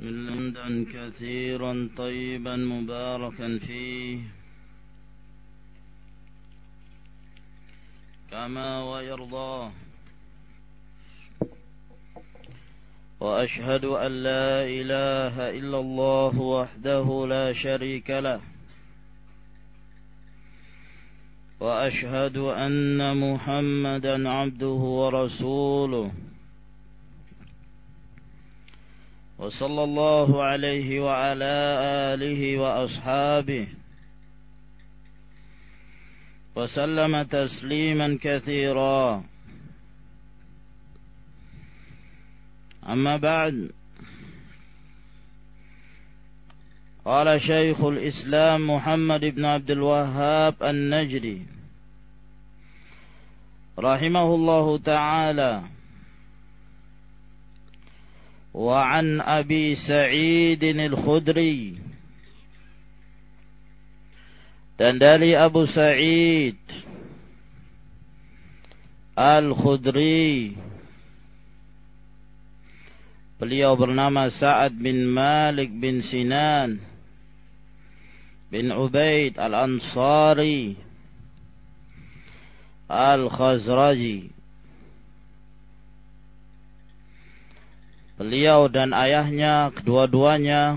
بسم الله كثيرا طيبا مباركا فيه. كما ويرضاه وأشهد أن لا إله إلا الله وحده لا شريك له. وأشهد أن محمدا عبده ورسوله. وصلى الله عليه وعلى آله وأصحابه وسلم تسليما كثيرا. أما بعد قال شيخ الإسلام محمد بن عبد الوهاب النجري رحمه الله تعالى وعن ابي سعيد الخدري dan dari Abu Sa'id Al-Khudri Beliau bernama Sa'ad bin Malik bin Sinan bin Ubaid Al-Ansari Al-Khazraji Beliau dan ayahnya kedua-duanya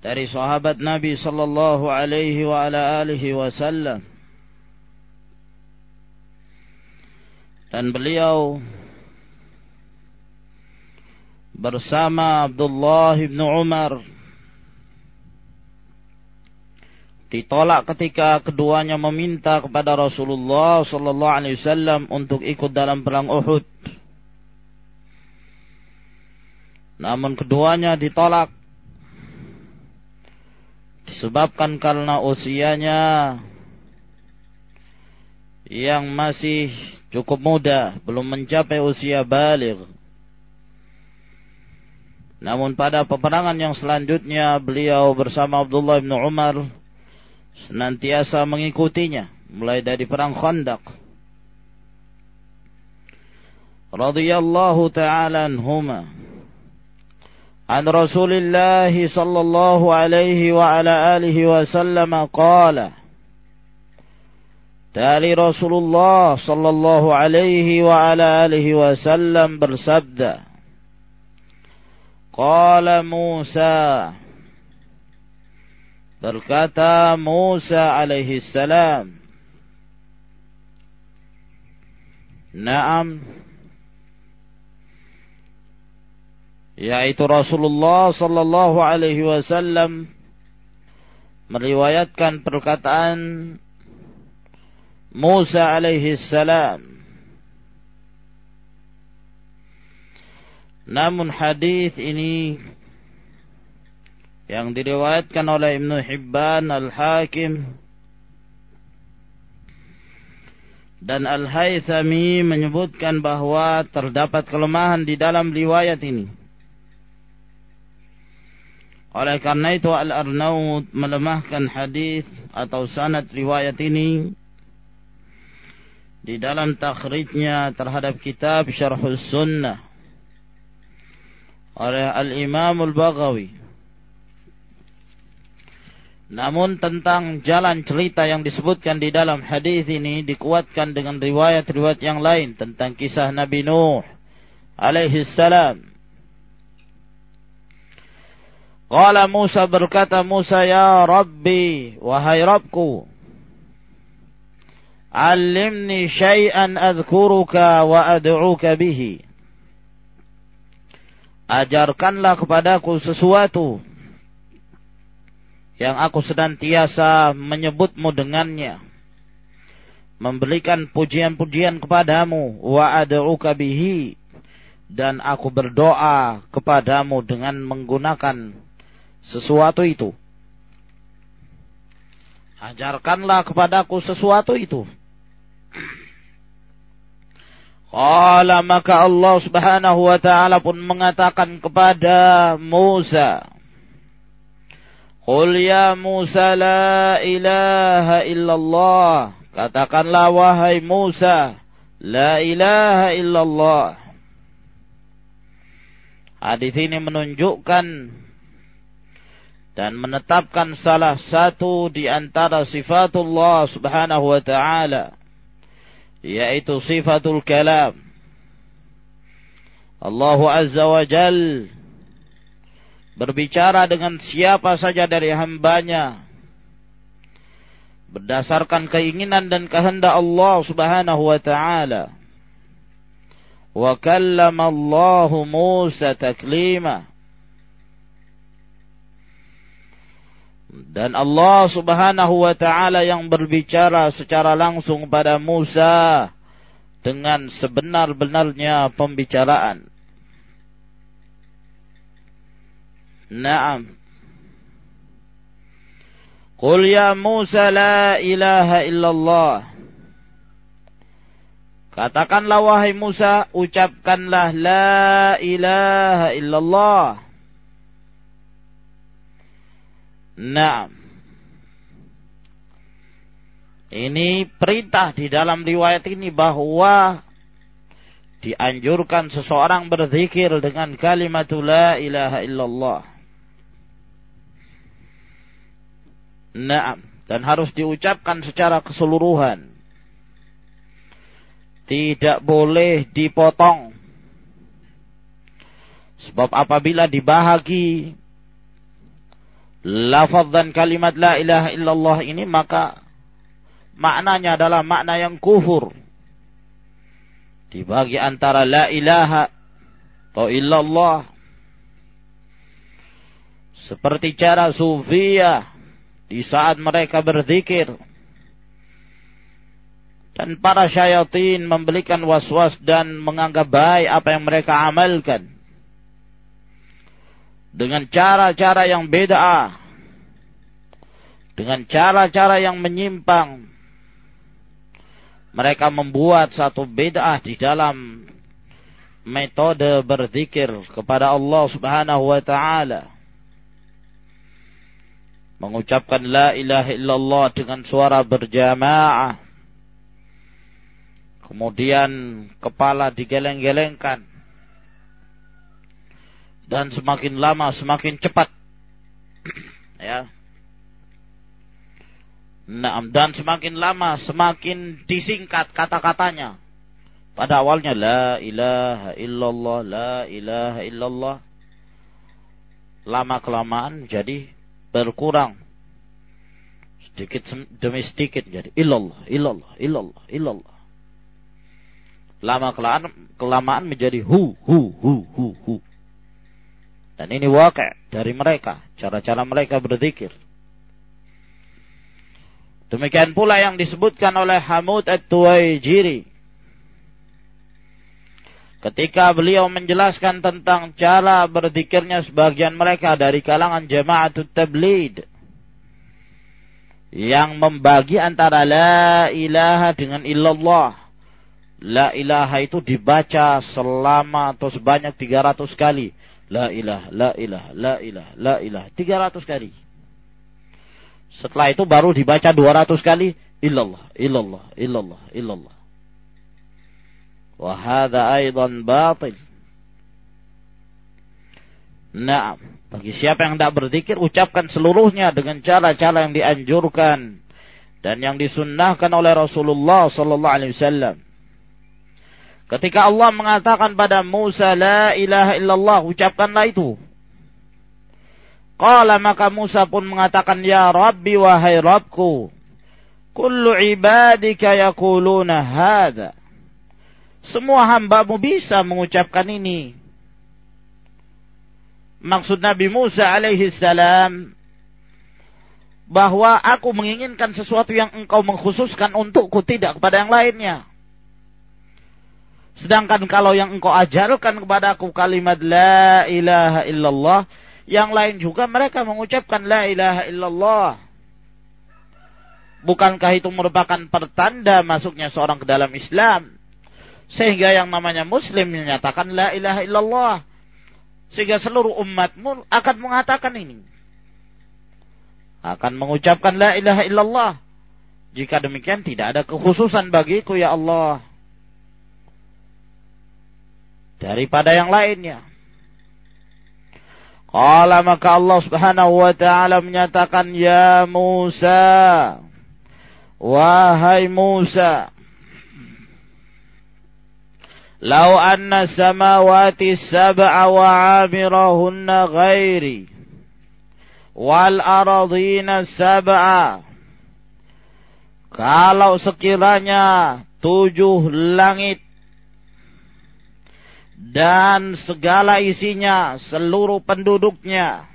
dari sahabat Nabi sallallahu alaihi wa ala alihi wasallam dan beliau bersama Abdullah bin Umar ditolak ketika keduanya meminta kepada Rasulullah sallallahu alaihi wasallam untuk ikut dalam perang Uhud. Namun keduanya ditolak disebabkan karena usianya yang masih cukup muda, belum mencapai usia balik. Namun pada peperangan yang selanjutnya beliau bersama Abdullah bin Umar senantiasa mengikutinya mulai dari perang Khandaq. Radhiyallahu ta'ala anhumah عن رسول الله صلى الله عليه وعلى آله وسلم قال تالي رسول الله صلى الله عليه وعلى آله وسلم برسبد قال موسى berkata موسى عليه السلام. نعم. Yaitu Rasulullah sallallahu alaihi wasallam meriwayatkan perkataan Musa alaihi salam Namun hadis ini yang diriwayatkan oleh Ibnu Hibban Al-Hakim dan Al-Haythami menyebutkan bahwa terdapat kelemahan di dalam riwayat ini. Oleh karena itu Al-Arnaud melemahkan hadis atau sanad riwayat ini di dalam takhrijnya terhadap kitab Syarhus Sunnah oleh Al-Imam Al-Baghawi. Namun tentang jalan cerita yang disebutkan di dalam hadis ini dikuatkan dengan riwayat-riwayat yang lain tentang kisah Nabi Nuh alaihi salam Qala Musa berkata Musa ya Rabbi wahai Rabbku Alimni syai'an adhkuruka wa ad'uka bihi. Ajarkanlah kepadaku sesuatu yang aku senantiasa menyebutmu dengannya. Memberikan pujian-pujian kepadamu wa ad'uka bihi dan aku berdoa kepadamu dengan menggunakan sesuatu itu. Ajarkanlah kepadaku sesuatu itu. Qala maka Allah subhanahu wa ta'ala pun mengatakan kepada Musa. Qul ya Musa la ilaha illallah. Katakanlah wahai Musa. La ilaha illallah. Hadis ini menunjukkan dan menetapkan salah satu di antara sifatullah subhanahu wa ta'ala yaitu sifatul kalam. Allah azza wa jal berbicara dengan siapa saja dari hambanya berdasarkan keinginan dan kehendak Allah subhanahu wa ta'ala. Wa kallama Allah Musa taklima Dan Allah subhanahu wa ta'ala yang berbicara secara langsung pada Musa dengan sebenar-benarnya pembicaraan. Naam. Qul ya Musa la ilaha illallah. Katakanlah wahai Musa, ucapkanlah la ilaha illallah. Nah, ini perintah di dalam riwayat ini bahwa dianjurkan seseorang berzikir dengan kalimat la ilaha illallah. Nah, dan harus diucapkan secara keseluruhan. Tidak boleh dipotong. Sebab apabila dibahagi lafaz dan kalimat la ilaha illallah ini maka maknanya adalah makna yang kufur. Dibagi antara la ilaha atau illallah. Seperti cara sufiyah di saat mereka berzikir. Dan para syaitan memberikan was-was dan menganggap baik apa yang mereka amalkan dengan cara-cara yang beda, dengan cara-cara yang menyimpang. Mereka membuat satu bid'ah di dalam metode berzikir kepada Allah Subhanahu wa taala. Mengucapkan la ilaha illallah dengan suara berjamaah. Kemudian kepala digeleng-gelengkan dan semakin lama semakin cepat ya Nah, dan semakin lama semakin disingkat kata-katanya. Pada awalnya la ilaha illallah, la ilaha illallah. Lama kelamaan jadi berkurang. Sedikit demi sedikit jadi illallah, illallah, illallah, illallah. Lama kelamaan, kelamaan menjadi hu, hu, hu, hu, hu. Dan ini wakil dari mereka. Cara-cara mereka berzikir. Demikian pula yang disebutkan oleh Hamud At-Tuwaijiri. Ketika beliau menjelaskan tentang cara berzikirnya sebagian mereka dari kalangan Jama'atut Tablid. Yang membagi antara la ilaha dengan illallah. La ilaha itu dibaca selama atau sebanyak 300 kali La ilah, la ilah, la ilah, la ilah. 300 kali. Setelah itu baru dibaca 200 kali. Illallah, illallah, illallah, illallah. Wahada aidan batil. Nah, bagi siapa yang tidak berzikir, ucapkan seluruhnya dengan cara-cara yang dianjurkan dan yang disunnahkan oleh Rasulullah Sallallahu Alaihi Wasallam. Ketika Allah mengatakan pada Musa, La ilaha illallah, ucapkanlah itu. Qala maka Musa pun mengatakan, Ya Rabbi wahai Rabbku, Kullu ibadika yakuluna hadha. Semua hambamu bisa mengucapkan ini. Maksud Nabi Musa alaihi salam bahwa aku menginginkan sesuatu yang engkau mengkhususkan untukku tidak kepada yang lainnya. Sedangkan kalau yang engkau ajarkan kepadaku kalimat la ilaha illallah, yang lain juga mereka mengucapkan la ilaha illallah. Bukankah itu merupakan pertanda masuknya seorang ke dalam Islam? Sehingga yang namanya muslim menyatakan la ilaha illallah. Sehingga seluruh umatmu akan mengatakan ini. Akan mengucapkan la ilaha illallah. Jika demikian tidak ada kekhususan bagiku ya Allah daripada yang lainnya. Qala maka Allah Subhanahu wa taala menyatakan ya Musa wahai Musa Lau anna samawati sab'a wa 'amirahunna ghairi wal aradhina sab'a Kalau sekiranya tujuh langit dan segala isinya, seluruh penduduknya.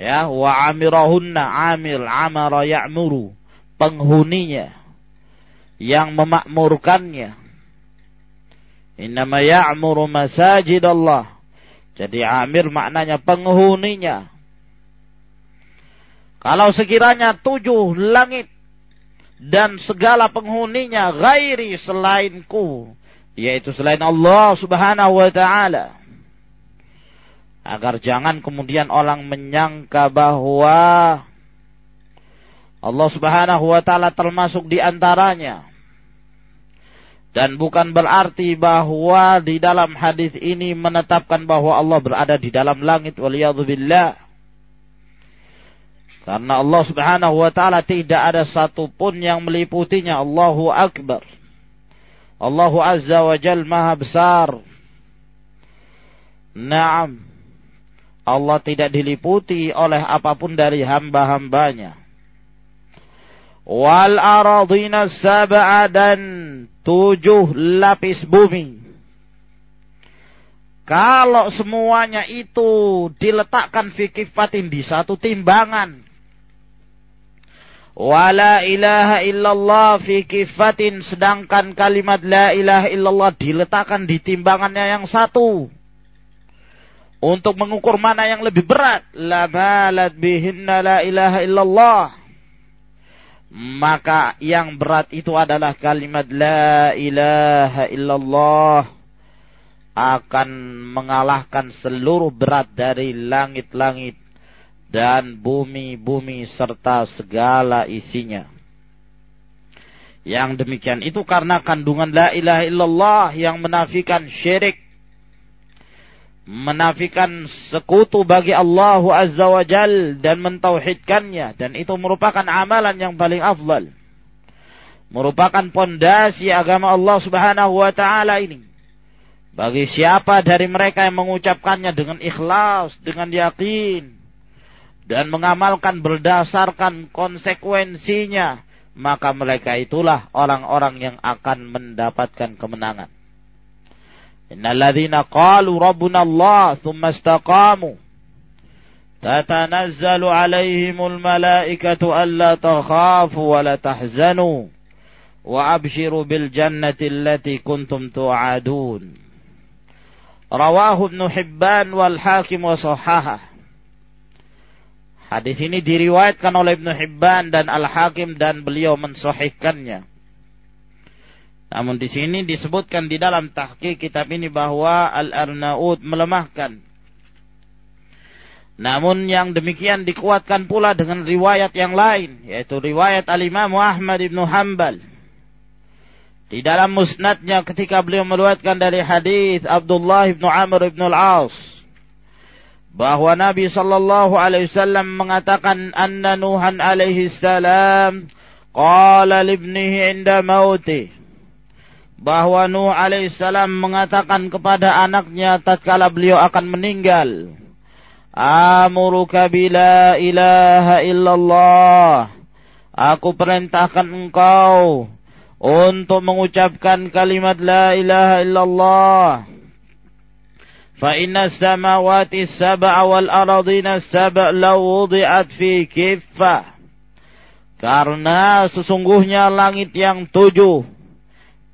Ya, wa amirahunna amil amara ya'muru, penghuninya yang memakmurkannya. Innama ya'muru masajid Allah. Jadi amir maknanya penghuninya. Kalau sekiranya tujuh langit dan segala penghuninya gairi selainku yaitu selain Allah Subhanahu wa taala. Agar jangan kemudian orang menyangka bahwa Allah Subhanahu wa taala termasuk di antaranya. Dan bukan berarti bahwa di dalam hadis ini menetapkan bahwa Allah berada di dalam langit waliyadzubillah. Karena Allah Subhanahu wa taala tidak ada satupun yang meliputinya. Allahu akbar. Allah Azza wa Jal maha besar. Naam. Allah tidak diliputi oleh apa pun dari hamba-hambanya. Wal aradina sab'a dan tujuh lapis bumi. Kalau semuanya itu diletakkan fikifatin di satu timbangan wala ilaha illallah fi kifatin sedangkan kalimat la ilaha illallah diletakkan di timbangannya yang satu. Untuk mengukur mana yang lebih berat la balat bihinna la ilaha illallah. Maka yang berat itu adalah kalimat la ilaha illallah akan mengalahkan seluruh berat dari langit-langit dan bumi-bumi serta segala isinya. Yang demikian itu karena kandungan la ilaha illallah yang menafikan syirik. Menafikan sekutu bagi Allah Azza wa Jal dan mentauhidkannya. Dan itu merupakan amalan yang paling afdal. Merupakan pondasi agama Allah subhanahu wa ta'ala ini. Bagi siapa dari mereka yang mengucapkannya dengan ikhlas, dengan yakin, dan mengamalkan berdasarkan konsekuensinya, maka mereka itulah orang-orang yang akan mendapatkan kemenangan. Innalladzina qalu rabbuna Allah thumma istaqamu tatanazzalu alaihimul malaikatu alla takhafu wa la tahzanu wa abshiru bil jannati allati kuntum tu'adun. Rawahu Ibn Hibban wal Hakim wa sahahah. Hadis ini diriwayatkan oleh Ibnu Hibban dan Al-Hakim dan beliau mensahihkannya. Namun di sini disebutkan di dalam tahqiq kitab ini bahwa Al-Arnaud melemahkan. Namun yang demikian dikuatkan pula dengan riwayat yang lain, yaitu riwayat Al-Imam Ahmad ibnu Hanbal. Di dalam musnadnya ketika beliau meriwayatkan dari hadis Abdullah ibnu Amr ibnu Al-As bahwa Nabi sallallahu alaihi wasallam mengatakan anna Nuhan alaihi salam qala libnihi inda mauti. Bahwa Nuh alaihi salam mengatakan kepada anaknya tatkala beliau akan meninggal amuruka bila ilaha illallah aku perintahkan engkau untuk mengucapkan kalimat la ilaha illallah فإن السماوات السبع والأراضين السبع لو وضعت في كفة karena sesungguhnya langit yang tujuh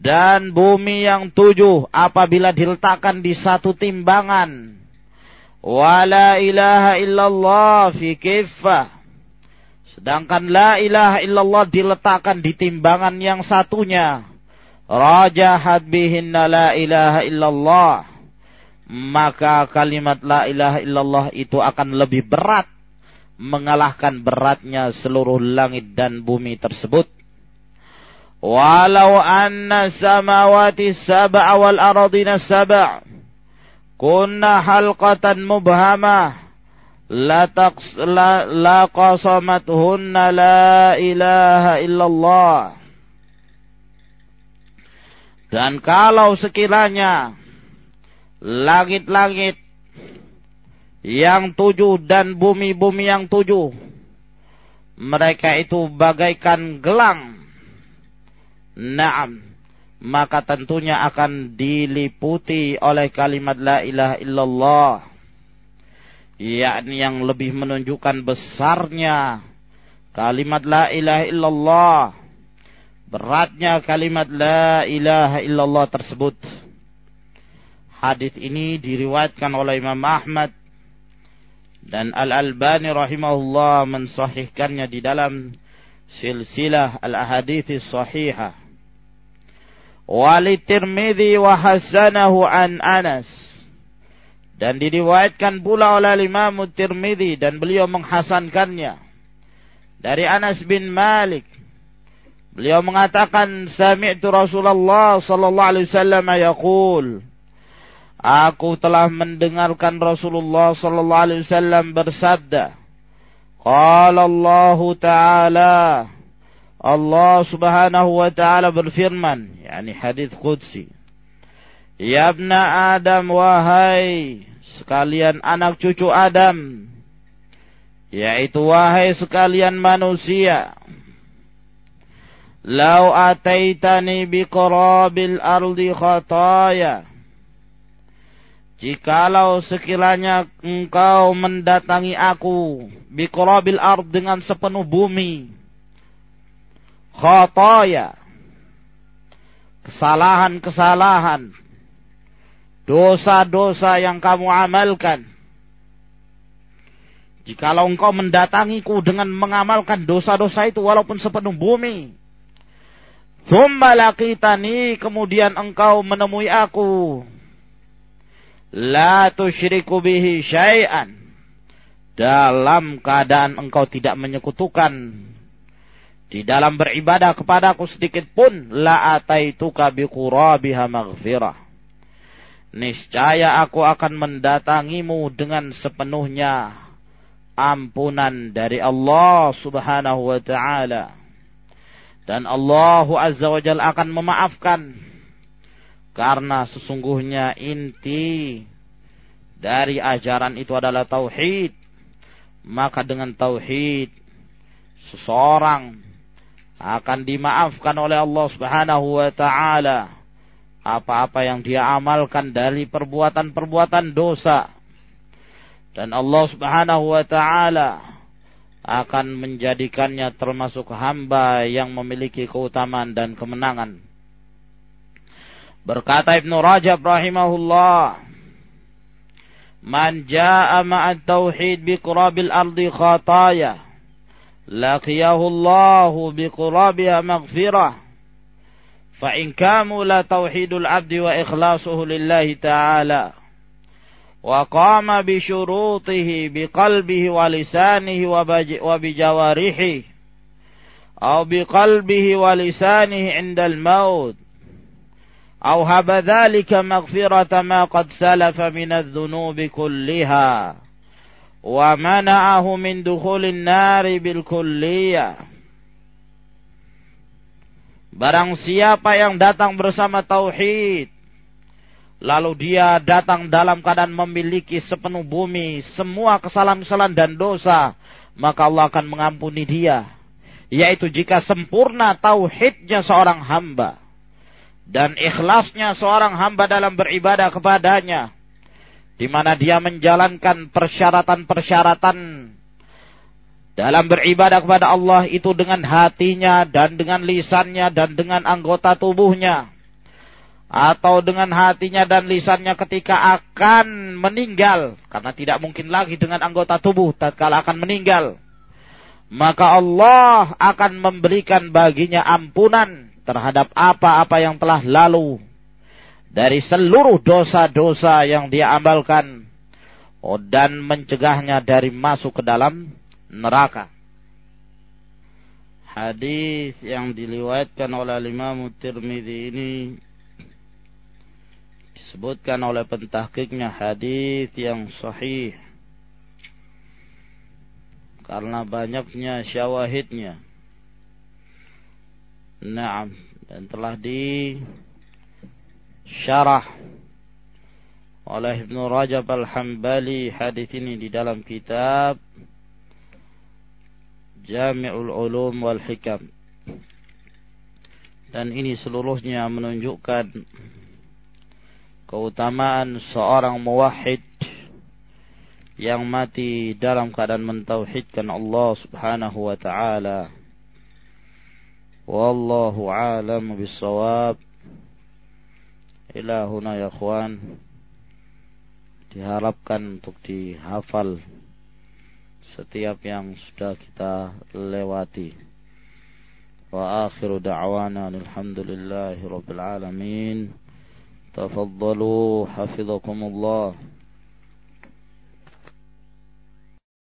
dan bumi yang tujuh apabila diletakkan di satu timbangan wala ilaha illallah fi kiffah sedangkan la ilaha illallah diletakkan di timbangan yang satunya rajahat bihinna la ilaha illallah maka kalimat la ilaha illallah itu akan lebih berat mengalahkan beratnya seluruh langit dan bumi tersebut. Walau anna samawati sab'a wal aradina sab'a. kunna halqatan mubhamah la taqs la, la qasamathunna la ilaha illallah dan kalau sekiranya langit-langit yang tujuh dan bumi-bumi yang tujuh. Mereka itu bagaikan gelang. Naam. Maka tentunya akan diliputi oleh kalimat la ilaha illallah. Yakni yang lebih menunjukkan besarnya kalimat la ilaha illallah. Beratnya kalimat la ilaha illallah tersebut hadis ini diriwayatkan oleh Imam Ahmad dan Al-Albani rahimahullah mensahihkannya di dalam silsilah al-ahadits sahihah Walitirmidhi wa hasanahu an Anas. Dan diriwayatkan pula oleh Imam Tirmidhi dan beliau menghasankannya dari Anas bin Malik. Beliau mengatakan sami'tu Rasulullah sallallahu alaihi wasallam yaqul Aku telah mendengarkan Rasulullah sallallahu alaihi wasallam bersabda Qala Allah Ta'ala Allah Subhanahu wa taala berfirman, yakni hadis qudsi. Ya ibna Adam wahai sekalian anak cucu Adam, yaitu wahai sekalian manusia. Lau ataitani biqarabil ardi khataya. Jikalau sekiranya engkau mendatangi aku biqarabil ard dengan sepenuh bumi, khataya kesalahan-kesalahan dosa-dosa yang kamu amalkan jikalau engkau mendatangiku dengan mengamalkan dosa-dosa itu walaupun sepenuh bumi Thumma laqitani kemudian engkau menemui aku la tusyriku bihi syai'an. Dalam keadaan engkau tidak menyekutukan. Di dalam beribadah kepadaku sedikit pun la ataituka biqurabiha maghfirah. Niscaya aku akan mendatangimu dengan sepenuhnya ampunan dari Allah Subhanahu wa taala. Dan Allah Azza wa Jalla akan memaafkan karena sesungguhnya inti dari ajaran itu adalah tauhid. Maka dengan tauhid seseorang akan dimaafkan oleh Allah Subhanahu wa taala. Apa-apa yang dia amalkan dari perbuatan-perbuatan dosa. Dan Allah Subhanahu wa taala akan menjadikannya termasuk hamba yang memiliki keutamaan dan kemenangan. Berkata Ibnu Rajab rahimahullah, "Man jaa'a ma'at tauhid bi qurabil ardi khataya" لقيه الله بقرابها مغفرة فإن كامل توحيد العبد وإخلاصه لله تعالى وقام بشروطه بقلبه ولسانه وبجوارحه أو بقلبه ولسانه عند الموت أو هب ذلك مغفرة ما قد سلف من الذنوب كلها wa mana'ahu min dukhulin nari bil kulliyah. Barang siapa yang datang bersama tauhid, lalu dia datang dalam keadaan memiliki sepenuh bumi, semua kesalahan-kesalahan dan dosa, maka Allah akan mengampuni dia. Yaitu jika sempurna tauhidnya seorang hamba dan ikhlasnya seorang hamba dalam beribadah kepadanya. Di mana dia menjalankan persyaratan-persyaratan dalam beribadah kepada Allah itu dengan hatinya dan dengan lisannya dan dengan anggota tubuhnya. Atau dengan hatinya dan lisannya ketika akan meninggal. Karena tidak mungkin lagi dengan anggota tubuh tatkala akan meninggal. Maka Allah akan memberikan baginya ampunan terhadap apa-apa yang telah lalu dari seluruh dosa-dosa yang dia amalkan oh, dan mencegahnya dari masuk ke dalam neraka. Hadis yang diliwatkan oleh Imam Tirmidzi ini disebutkan oleh pentahkiknya hadis yang sahih karena banyaknya syawahidnya. Naam dan telah di syarah oleh Ibnu Rajab Al-Hambali hadis ini di dalam kitab Jami'ul Ulum wal Hikam. Dan ini seluruhnya menunjukkan keutamaan seorang muwahhid yang mati dalam keadaan mentauhidkan Allah Subhanahu wa taala. Wallahu a'lam bissawab. Ila huna ya ikhwan. Diharapkan untuk dihafal setiap yang sudah kita lewati. Wa akhiru da'wana alhamdulillahi rabbil alamin. Tafaddalu hafizakumullah.